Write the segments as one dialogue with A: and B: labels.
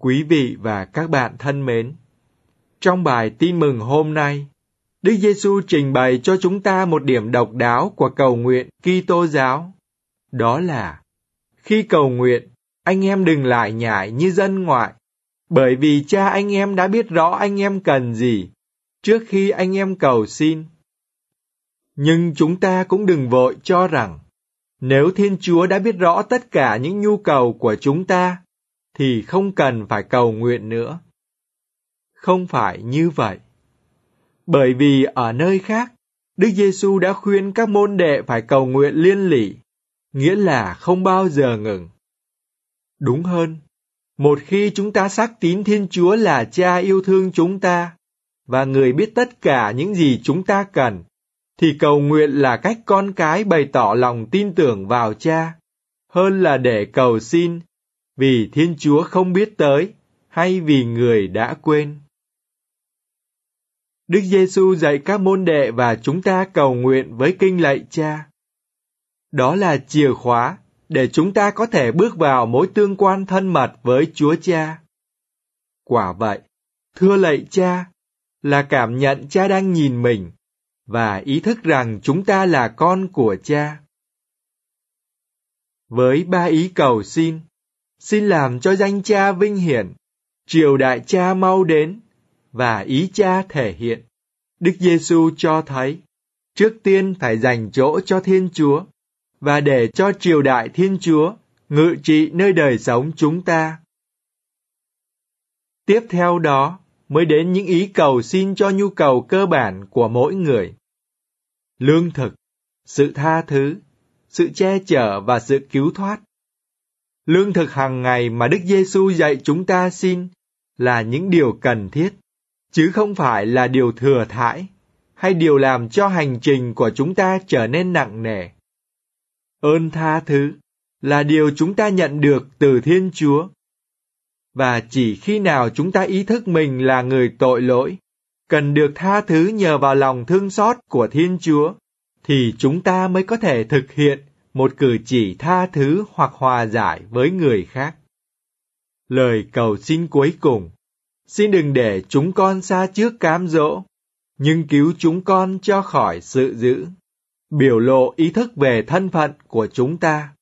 A: Quý vị và các bạn thân mến, trong bài tin mừng hôm nay, Đức Giêsu trình bày cho chúng ta một điểm độc đáo của cầu nguyện Kitô giáo. Đó là khi cầu nguyện, anh em đừng lại nhại như dân ngoại, bởi vì cha anh em đã biết rõ anh em cần gì trước khi anh em cầu xin. Nhưng chúng ta cũng đừng vội cho rằng nếu Thiên Chúa đã biết rõ tất cả những nhu cầu của chúng ta thì không cần phải cầu nguyện nữa. Không phải như vậy. Bởi vì ở nơi khác, Đức Giêsu đã khuyên các môn đệ phải cầu nguyện liên lỉ, nghĩa là không bao giờ ngừng. Đúng hơn, một khi chúng ta xác tín Thiên Chúa là Cha yêu thương chúng ta và người biết tất cả những gì chúng ta cần, thì cầu nguyện là cách con cái bày tỏ lòng tin tưởng vào Cha, hơn là để cầu xin vì Thiên Chúa không biết tới hay vì người đã quên. Đức Giêsu dạy các môn đệ và chúng ta cầu nguyện với kinh lạy Cha. Đó là chìa khóa để chúng ta có thể bước vào mối tương quan thân mật với Chúa Cha. Quả vậy, thưa lạy Cha, là cảm nhận Cha đang nhìn mình và ý thức rằng chúng ta là con của Cha. Với ba ý cầu xin, xin làm cho danh cha vinh hiển, triều đại cha mau đến và ý cha thể hiện. Đức Giêsu cho thấy, trước tiên phải dành chỗ cho Thiên Chúa và để cho triều đại Thiên Chúa ngự trị nơi đời sống chúng ta. Tiếp theo đó mới đến những ý cầu xin cho nhu cầu cơ bản của mỗi người. Lương thực, sự tha thứ, sự che chở và sự cứu thoát lương thực hàng ngày mà Đức Giêsu dạy chúng ta xin là những điều cần thiết, chứ không phải là điều thừa thãi hay điều làm cho hành trình của chúng ta trở nên nặng nề. Ơn tha thứ là điều chúng ta nhận được từ Thiên Chúa. Và chỉ khi nào chúng ta ý thức mình là người tội lỗi, cần được tha thứ nhờ vào lòng thương xót của Thiên Chúa, thì chúng ta mới có thể thực hiện một cử chỉ tha thứ hoặc hòa giải với người khác. Lời cầu xin cuối cùng, xin đừng để chúng con xa trước cám dỗ, nhưng cứu chúng con cho khỏi sự dữ, biểu lộ ý thức về thân phận của chúng ta.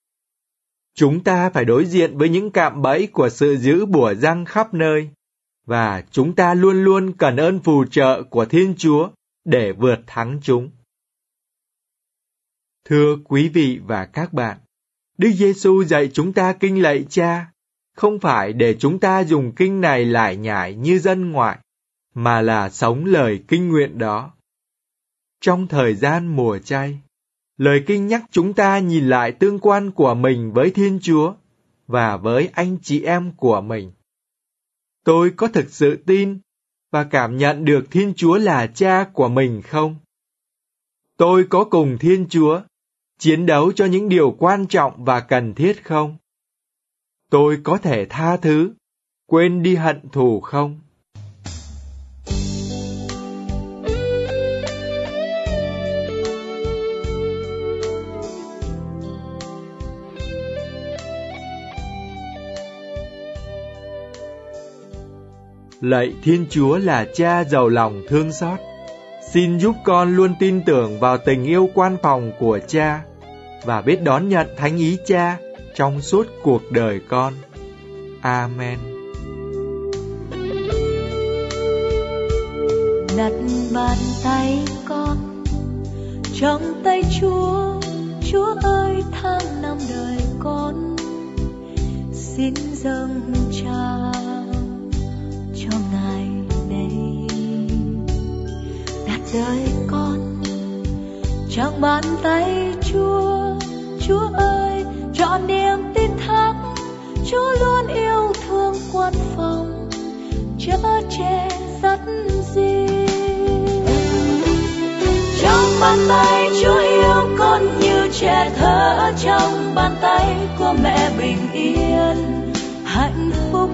A: Chúng ta phải đối diện với những cạm bẫy của sự giữ bùa răng khắp nơi, và chúng ta luôn luôn cần ơn phù trợ của Thiên Chúa để vượt thắng chúng. Thưa quý vị và các bạn, Đức Giêsu dạy chúng ta kinh lạy Cha, không phải để chúng ta dùng kinh này lại nhải như dân ngoại, mà là sống lời kinh nguyện đó. Trong thời gian mùa chay, lời kinh nhắc chúng ta nhìn lại tương quan của mình với Thiên Chúa và với anh chị em của mình. Tôi có thực sự tin và cảm nhận được Thiên Chúa là cha của mình không? Tôi có cùng Thiên Chúa chiến đấu cho những điều quan trọng và cần thiết không? Tôi có thể tha thứ, quên đi hận thù không? Lạy thiên chúa là cha giàu lòng thương xót. Xin giúp con luôn tin tưởng vào tình yêu quan phòng của cha và biết đón nhận thánh ý cha trong suốt cuộc đời con. Amen.
B: Đặt bàn tay con trong tay Chúa, Chúa ơi tháng năm đời con xin dâng trao cho Ngài đời con. Trong bàn tay Chúa Chúa ơi, chọn niềm tin thắng. Chúa luôn yêu thương quan phòng chở che dắt gì. Trong bàn tay Chúa yêu con như trẻ thơ trong bàn tay của mẹ bình yên. Hạnh phúc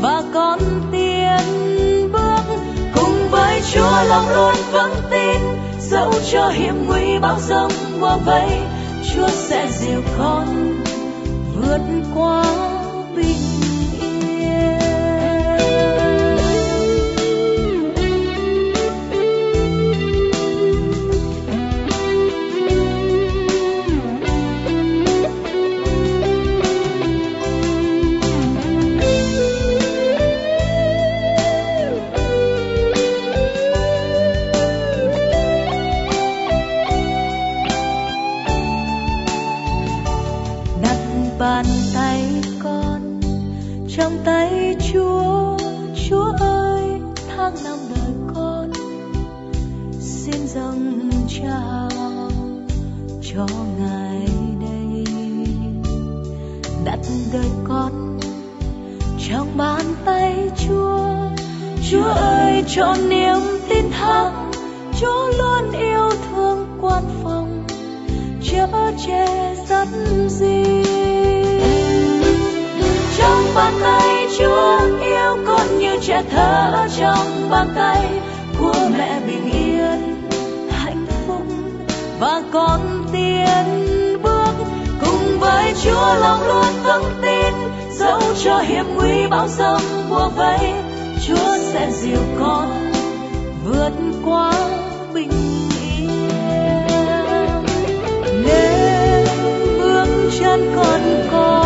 B: và con tiến lòng luôn vững tin, dẫu cho hiểm nguy bao dông qua vây Chúa sẽ dìu con vượt qua bình trong bàn tay Chúa. Chúa ơi cho niềm tin thắng Chúa luôn yêu thương quan phòng. Chở che dắt gì? trong bàn tay Chúa yêu con như trẻ thơ. Trong bàn tay của mẹ bình yên, hạnh phúc và con tiến bước. Cùng với Chúa lòng luôn vững tin dẫu cho hiểm nguy bão giông bùa vây, Chúa sẽ dìu con vượt qua bình yên Nên bước chân con con.